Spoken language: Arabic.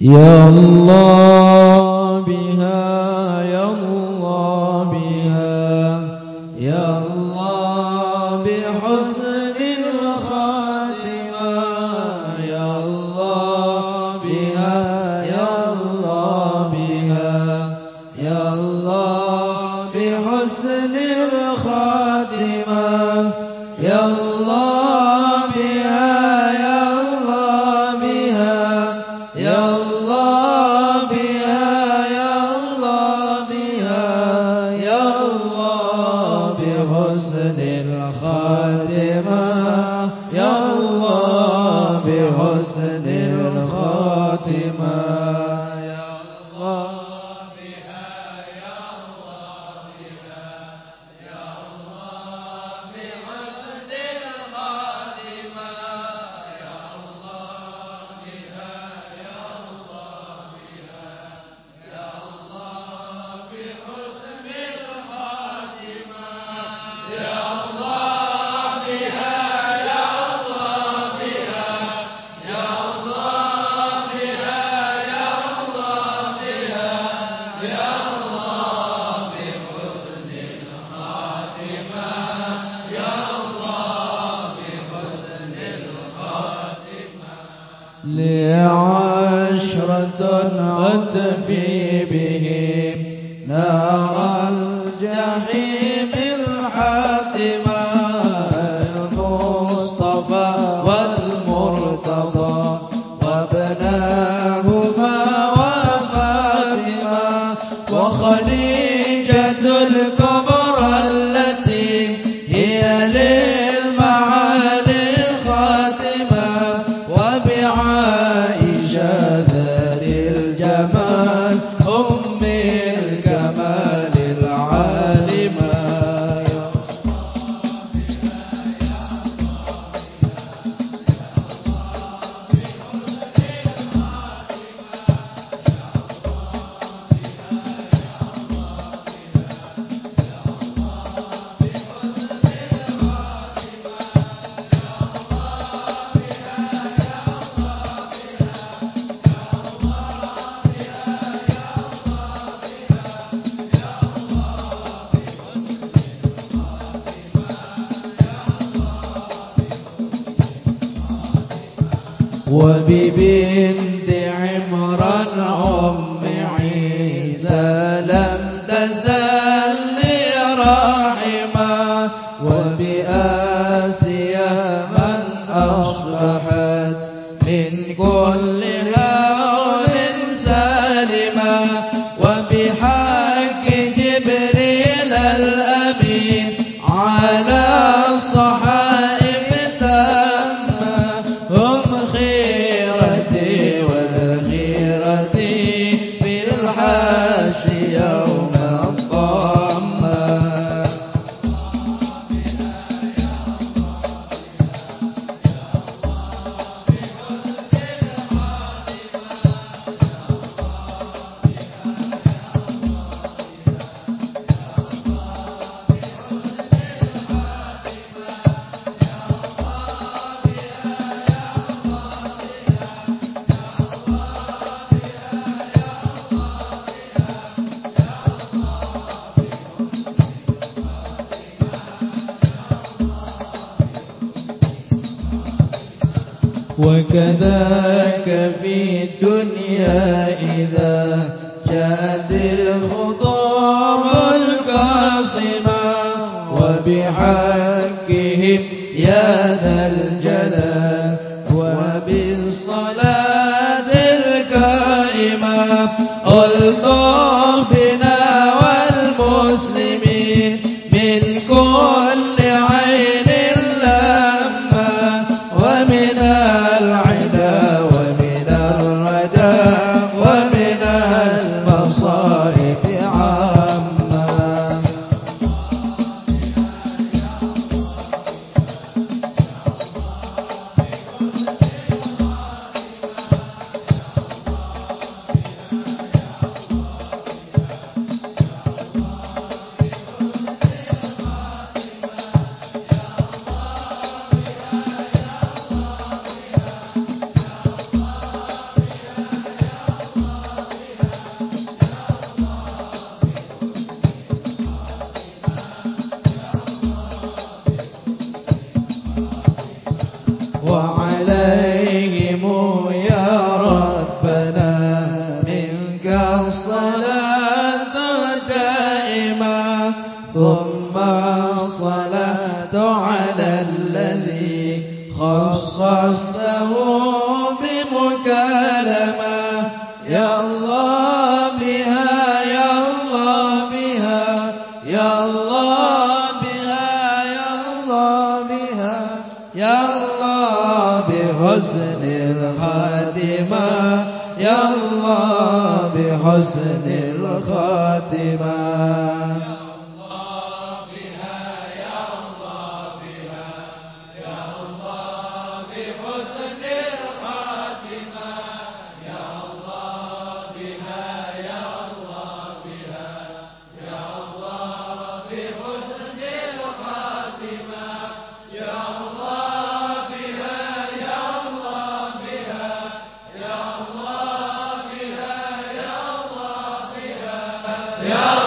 يا الله. بحسن لعشرة أطفي بهم نار الجحيم الحاتمة المصطفى والمرتضى وابناهما وفاطمة وخديجة الكبرى وببنت عمران أم عيسى لم تزل راحمة وبآسيا من أصبحت من كل هول سالمة وبحق وكذاك في الدنيا إذا جاءت الخطاب القاصمة وبحقهم يا ذا الجلال وبالصلاة القائمة بنا والمسلمين من كل عين لما ومن سلما يا الله بها يا الله بها يا الله بها يا الله بها يا الله بحسن الخاتمة يا الله بحسن الخاتمة. يا